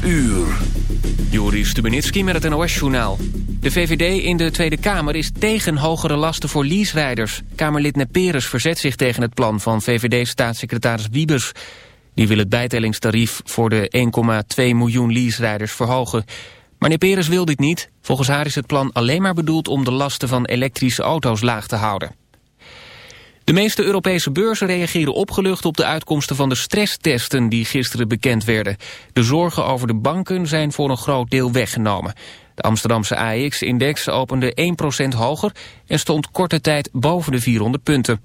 12 uur. Joris Stubenitski met het NOS-journaal. De VVD in de Tweede Kamer is tegen hogere lasten voor leaserijders. Kamerlid Neperes verzet zich tegen het plan van VVD-staatssecretaris Wiebes. Die wil het bijtellingstarief voor de 1,2 miljoen leaserijders verhogen. Maar Neperes wil dit niet. Volgens haar is het plan alleen maar bedoeld om de lasten van elektrische auto's laag te houden. De meeste Europese beurzen reageren opgelucht op de uitkomsten van de stresstesten die gisteren bekend werden. De zorgen over de banken zijn voor een groot deel weggenomen. De Amsterdamse AEX-index opende 1% hoger en stond korte tijd boven de 400 punten.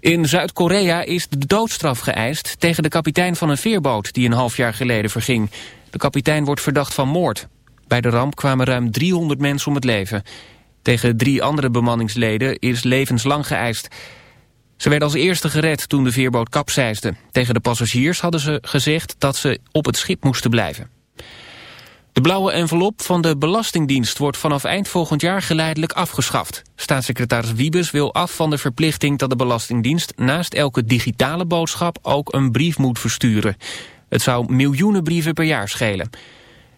In Zuid-Korea is de doodstraf geëist tegen de kapitein van een veerboot die een half jaar geleden verging. De kapitein wordt verdacht van moord. Bij de ramp kwamen ruim 300 mensen om het leven. Tegen drie andere bemanningsleden is levenslang geëist. Ze werden als eerste gered toen de veerboot kapseisde. Tegen de passagiers hadden ze gezegd dat ze op het schip moesten blijven. De blauwe envelop van de Belastingdienst wordt vanaf eind volgend jaar geleidelijk afgeschaft. Staatssecretaris Wiebes wil af van de verplichting dat de Belastingdienst naast elke digitale boodschap ook een brief moet versturen. Het zou miljoenen brieven per jaar schelen.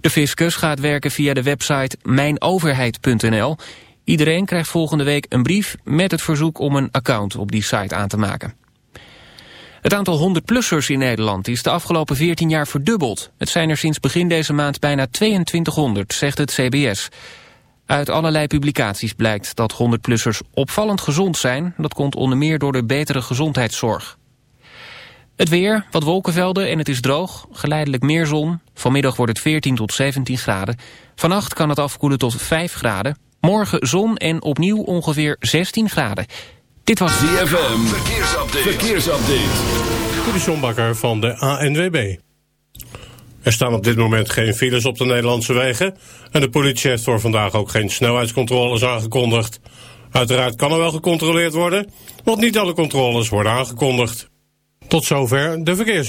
De fiscus gaat werken via de website mijnoverheid.nl. Iedereen krijgt volgende week een brief met het verzoek om een account op die site aan te maken. Het aantal 100-plussers in Nederland is de afgelopen 14 jaar verdubbeld. Het zijn er sinds begin deze maand bijna 2200, zegt het CBS. Uit allerlei publicaties blijkt dat 100-plussers opvallend gezond zijn. Dat komt onder meer door de betere gezondheidszorg. Het weer, wat wolkenvelden en het is droog. Geleidelijk meer zon. Vanmiddag wordt het 14 tot 17 graden. Vannacht kan het afkoelen tot 5 graden. Morgen zon en opnieuw ongeveer 16 graden. Dit was ZFM. Verkeersupdate. Verkeersupdate. De Bakker van de ANWB. Er staan op dit moment geen files op de Nederlandse wegen... en de politie heeft voor vandaag ook geen snelheidscontroles aangekondigd. Uiteraard kan er wel gecontroleerd worden... want niet alle controles worden aangekondigd. Tot zover de verkeers.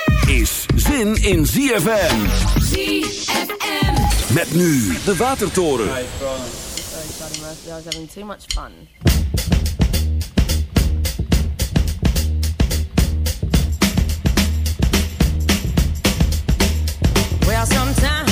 is zin in ZFM. ZFM. Met nu de Watertoren. Sorry, Murphy. I was having too much fun. Well, sometimes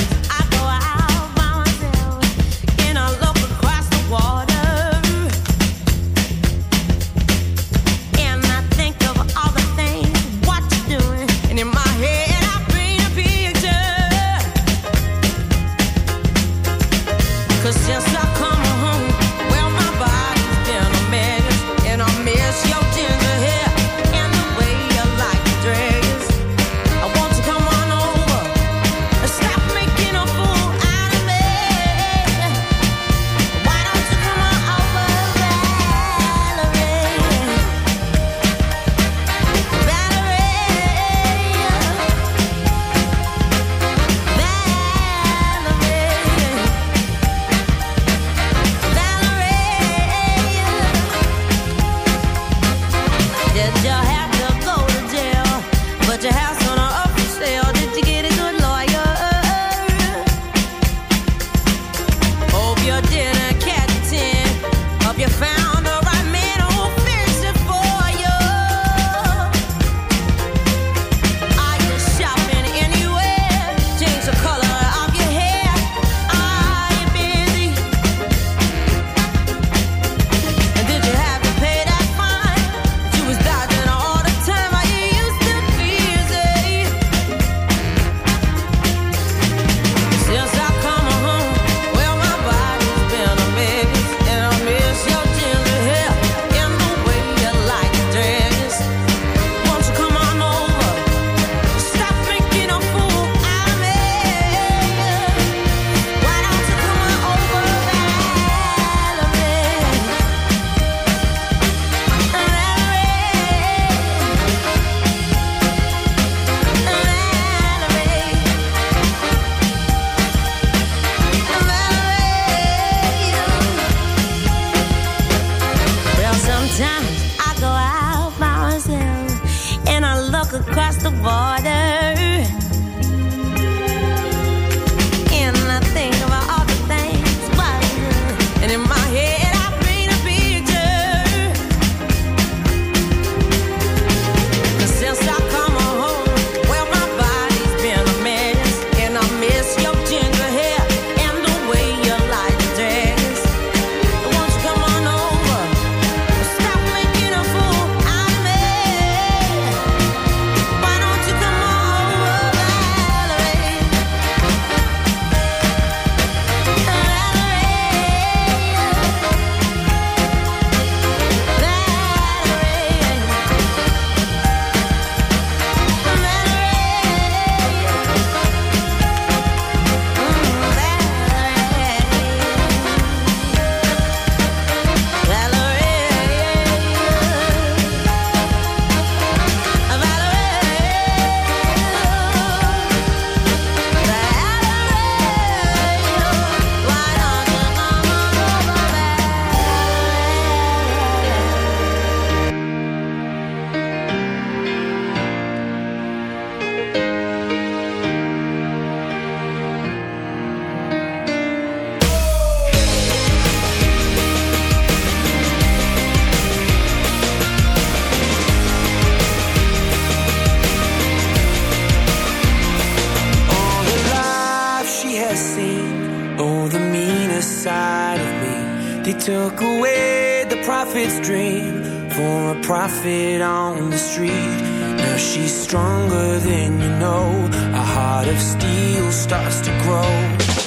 she's stronger than you know. A heart of steel starts to grow.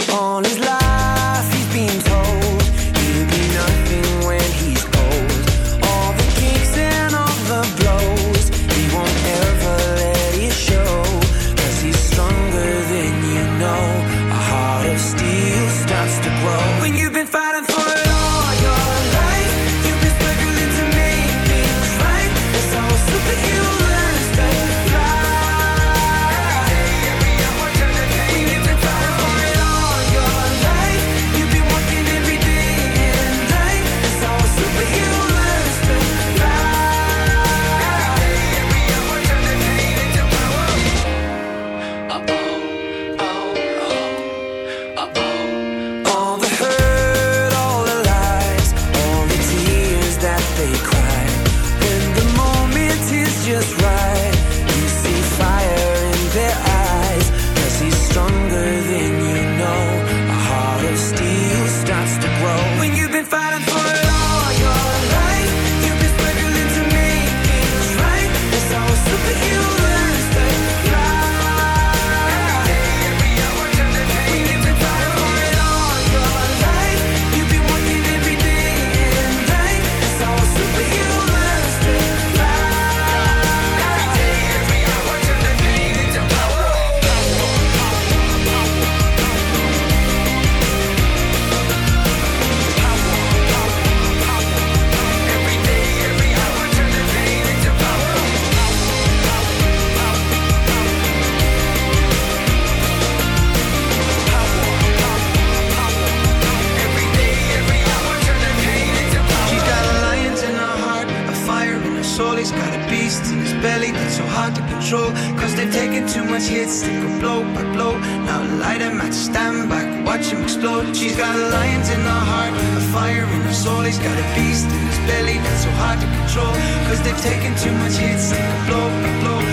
always got a beast in his belly that's so hard to control. Cause they've taken too much hits, they go blow by blow. Now light him at stand back, watch him explode. She's got a lions in her heart, a fire in her soul. He's got a beast in his belly that's so hard to control. Cause they've taken too much hits, they go blow by blow.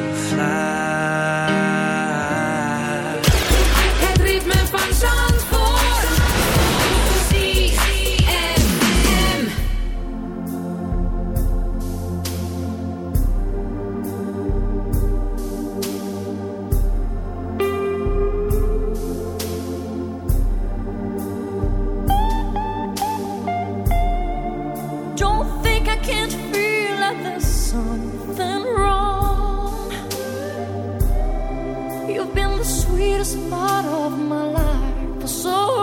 the sweetest part of my life. So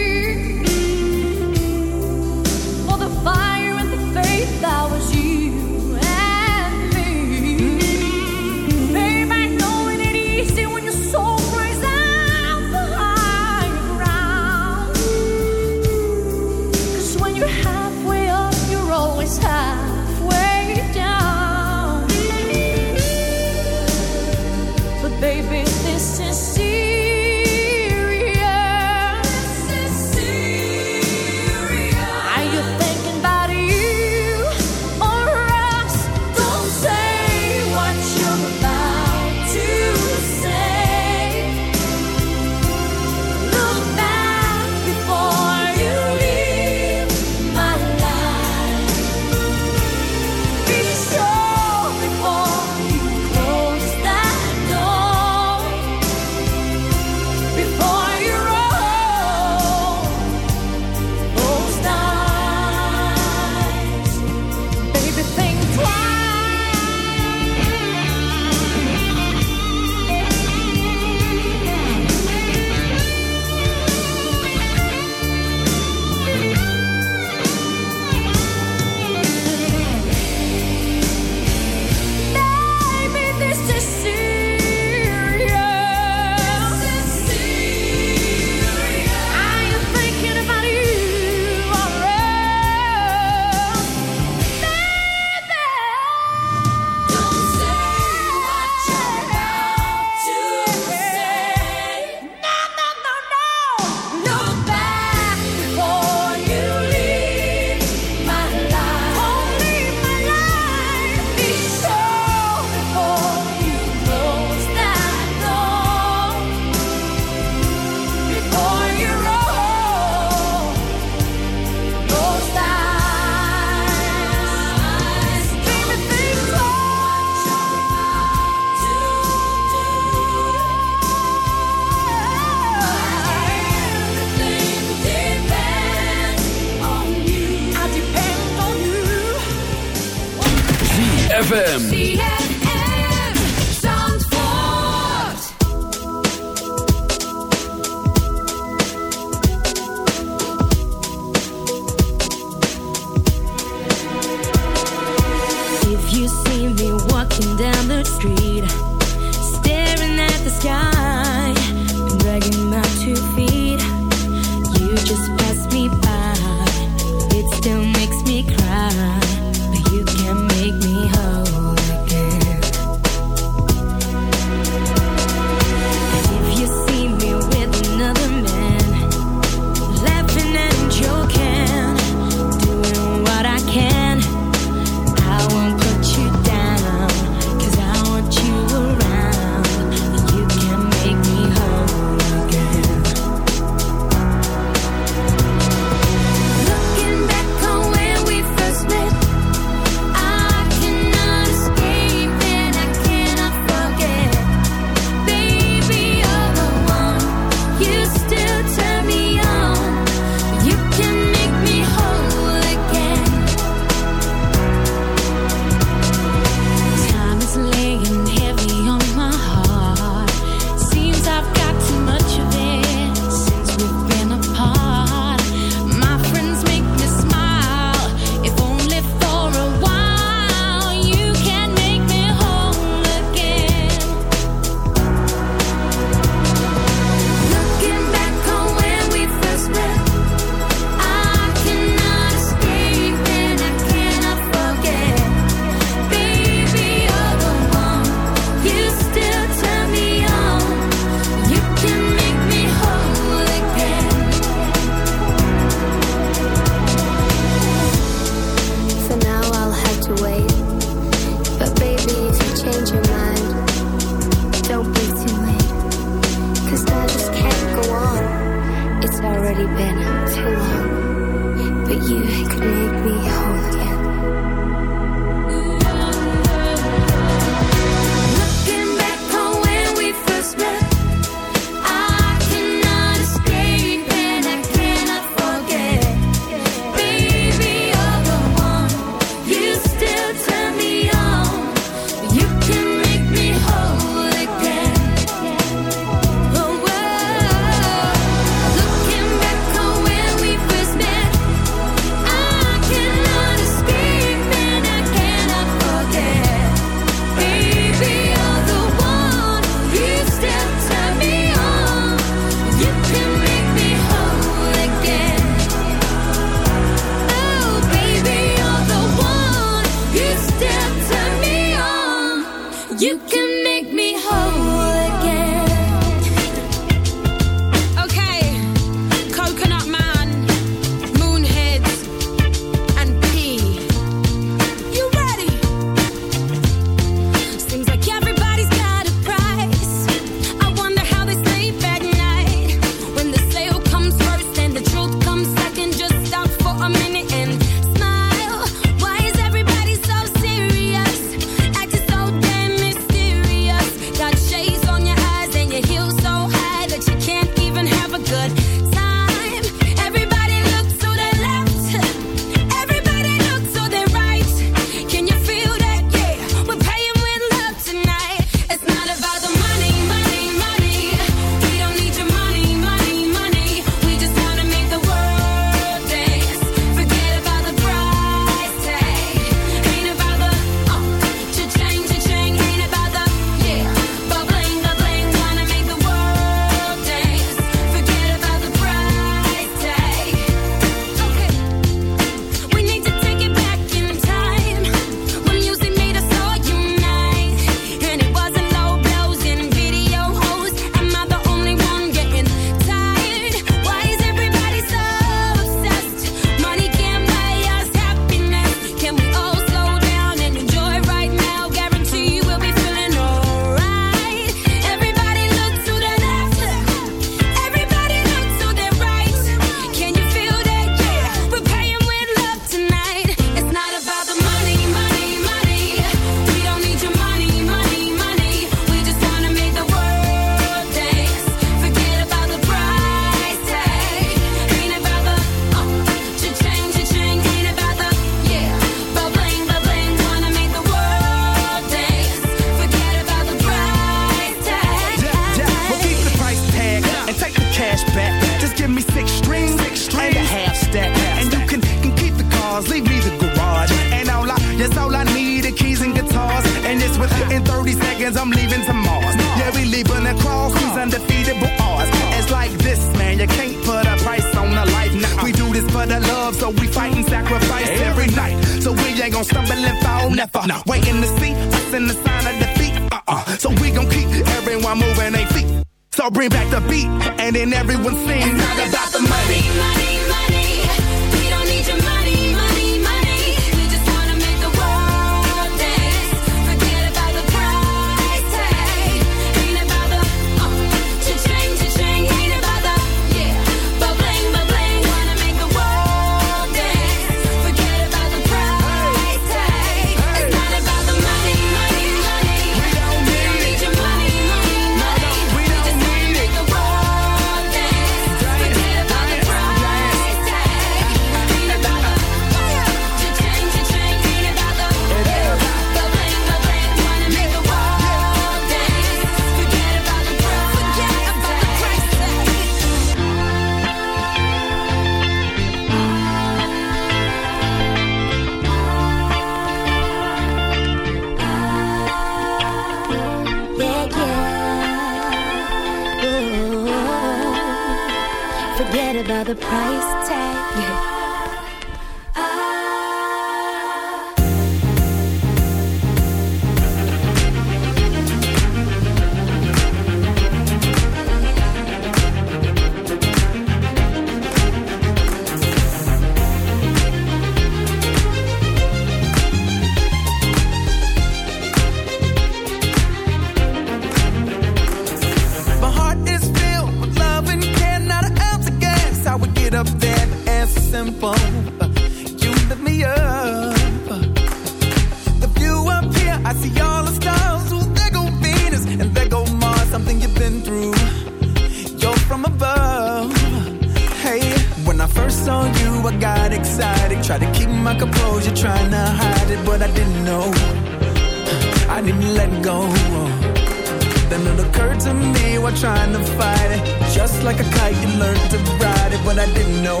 just like a kite, you learned to ride it, but I didn't know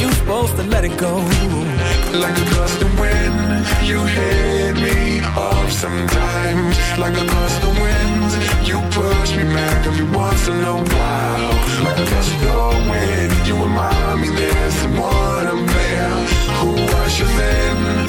you supposed to let it go. Like a gust of wind, you hit me off sometimes. Like a gust of wind, you push me back every once in a while. Like a gust of wind, you remind me there's someone I'm there who I should then.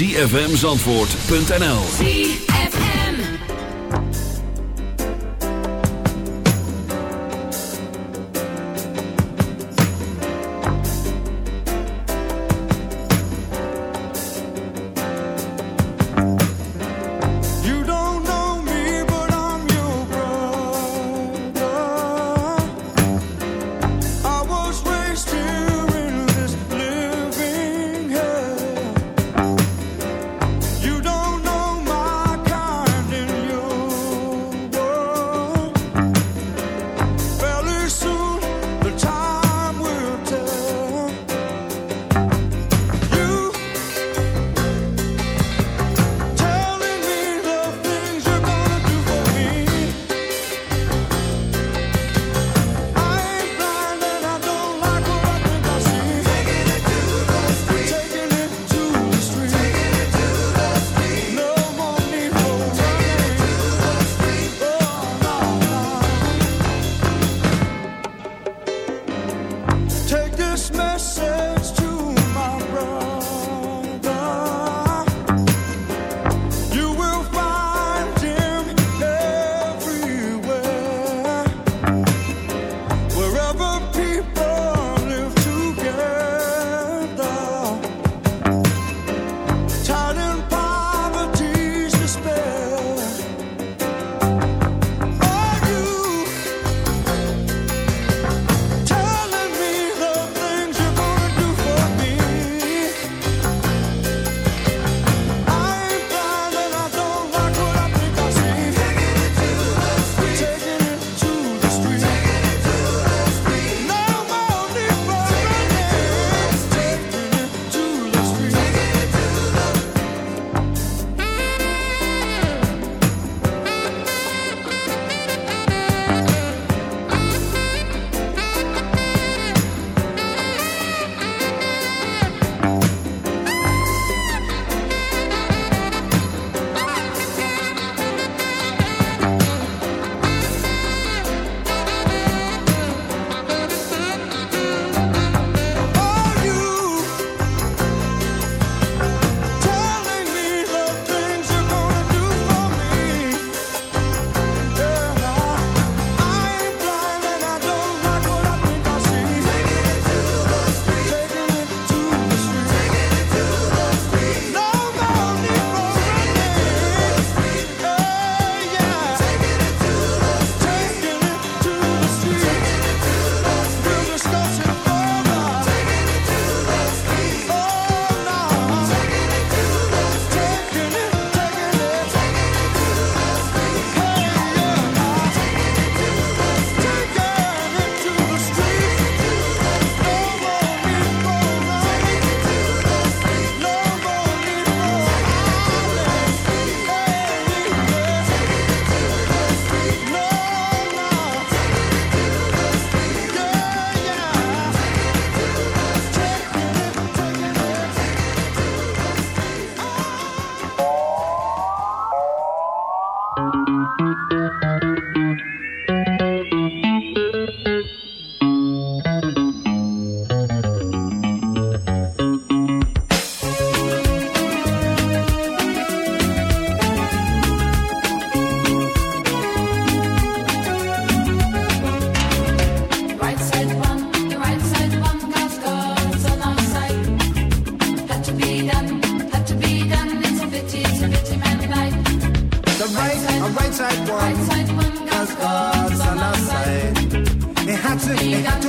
zfmzandvoort.nl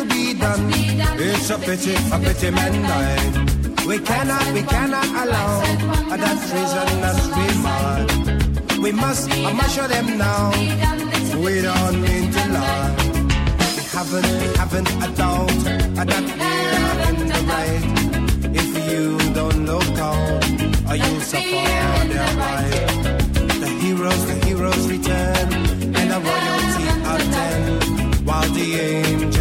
be done. It's a pity, a pity man died. We cannot, we cannot allow that treason us we mad. We must, I must show them now. We don't need to lie. We haven't, we haven't a doubt that we are in the right. If you don't look out, you suffer their right. The heroes, the angels return and the royalty of ten, while the angels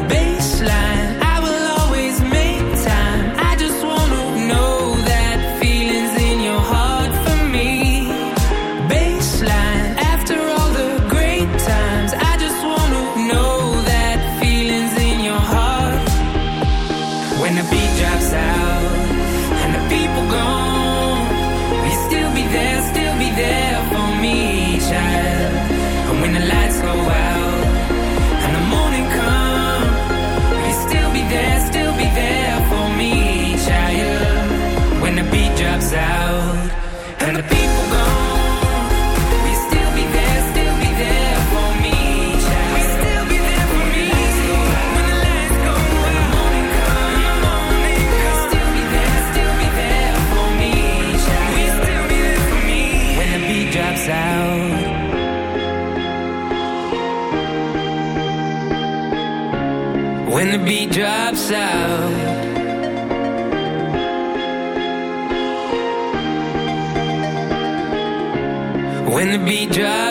the beat drop